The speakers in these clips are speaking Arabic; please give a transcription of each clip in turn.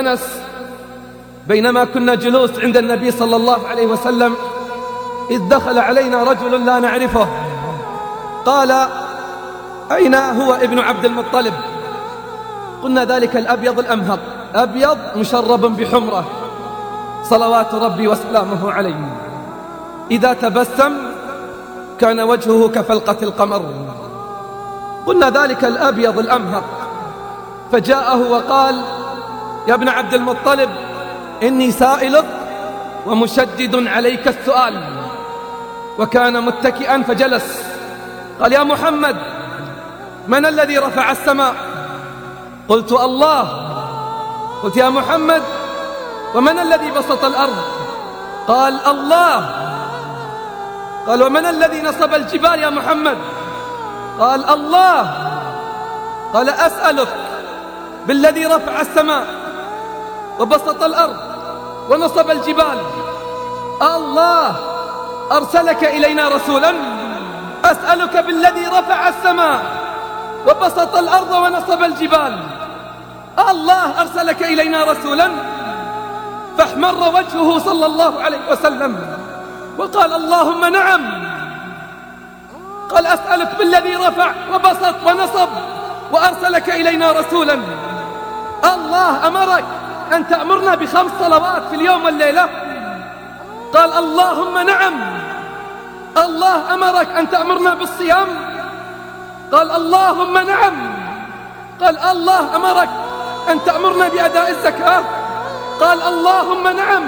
أنس بينما كنا جلوس عند النبي صلى الله عليه وسلم إذ دخل علينا رجل لا نعرفه. قال أين هو ابن عبد المطلب؟ قلنا ذلك الأبيض الأمهر. أبيض مشرب بحمرة. صلوات ربي وسلامه عليه. إذا تبسم كان وجهه كفلقة القمر. قلنا ذلك الأبيض الأمهر. فجاءه وقال يا ابن عبد المطلب إني سائلك ومشدد عليك السؤال. وكان متكئا فجلس. قال يا محمد من الذي رفع السماء؟ قلت الله. قلت يا محمد ومن الذي بسط الأرض؟ قال الله. قال ومن الذي نصب الجبال يا محمد؟ قال الله. قال أسألك بالذي رفع السماء. وبسط الأرض ونصب الجبال. الله أرسلك إلينا رسولا. أسألك بالذي رفع السماء وبسط الأرض ونصب الجبال. الله أرسلك إلينا رسولا. فاحمر وجهه صلى الله عليه وسلم وقال اللهم نعم. قال أسألك بالذي رفع وبسط ونصب وأرسلك إلينا رسولا. الله أمرك أن تأمرنا بخمس صلوات في اليوم والليلة؟ قال اللهم نعم. الله أمرك أن تأمرنا بالصيام؟ قال اللهم نعم. قال الله أمرك أن تأمرنا بأداء الزكاة؟ قال اللهم نعم.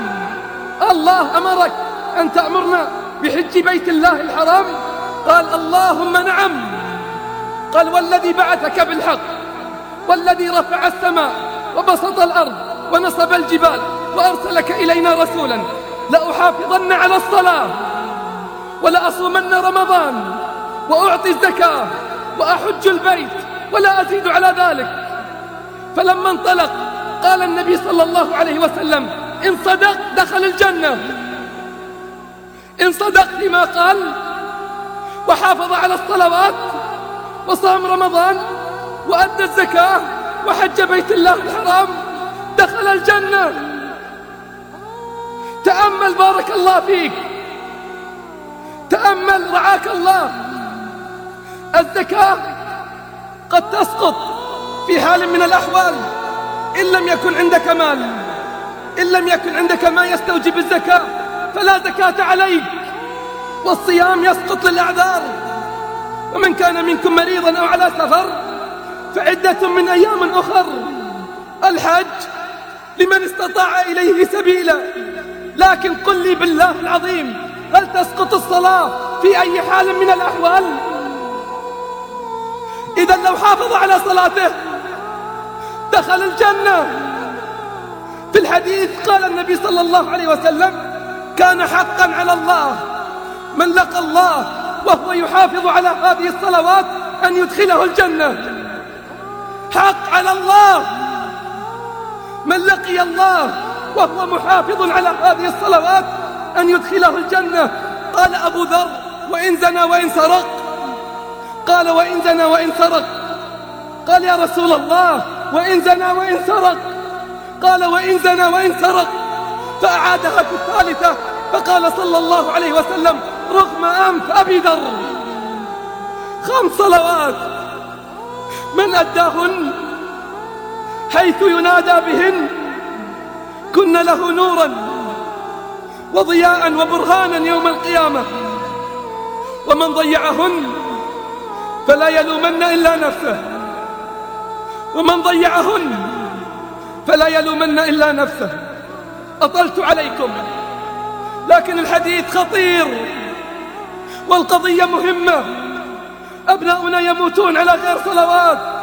الله أمرك أن تأمرنا بحج بيت الله الحرام؟ قال اللهم نعم. قال والذي بعثك بالحق والذي رفع السماء وبسط الأرض ونصب الجبال وأرسلك إلينا رسولا لأحافظن على الصلاة ولأصومن رمضان وأعطي الزكاة وأحج البيت ولا أزيد على ذلك. فلما انطلق قال النبي صلى الله عليه وسلم إن صدق دخل الجنة. إن صدق فيما قال وحافظ على الصلوات وصام رمضان وأدى الزكاة وحج بيت الله الحرام دخل الجنة. تأمل بارك الله فيك. تأمل رعاك الله. الزكاة قد تسقط في حال من الأحوال. إن لم يكن عندك مال إن لم يكن عندك ما يستوجب الزكاة فلا زكاة عليك. والصيام يسقط للأعذار. ومن كان منكم مريضا أو على سفر فعدة من أيام أخر. الحج لمن استطاع إليه سبيلا. لكن قل لي بالله العظيم هل تسقط الصلاة في أي حال من الأحوال؟ إذا لو حافظ على صلاته دخل الجنة. في الحديث قال النبي صلى الله عليه وسلم كان حقا على الله من لقى الله وهو يحافظ على هذه الصلوات أن يدخله الجنة. حق على الله من لقي الله وهو محافظ على هذه الصلوات أن يدخله الجنة. قال أبو ذر وإن زنى وإن سرق. قال وإن زنى وإن سرق. قال يا رسول الله وإن زنى وإن سرق. قال وإن زنى وإن سرق. فأعادها في الثالثة فقال صلى الله عليه وسلم رغم أنف أبي ذر. خمس صلوات. من أداهن؟ حيث ينادى بهن كن له نورا وضياء وبرهانا يوم القيامة ومن ضيعهن فلا يلومن إلا نفسه ومن ضيعهن فلا يلومن إلا نفسه أطلت عليكم لكن الحديث خطير والقضية مهمة أبناؤنا يموتون على غير صلوات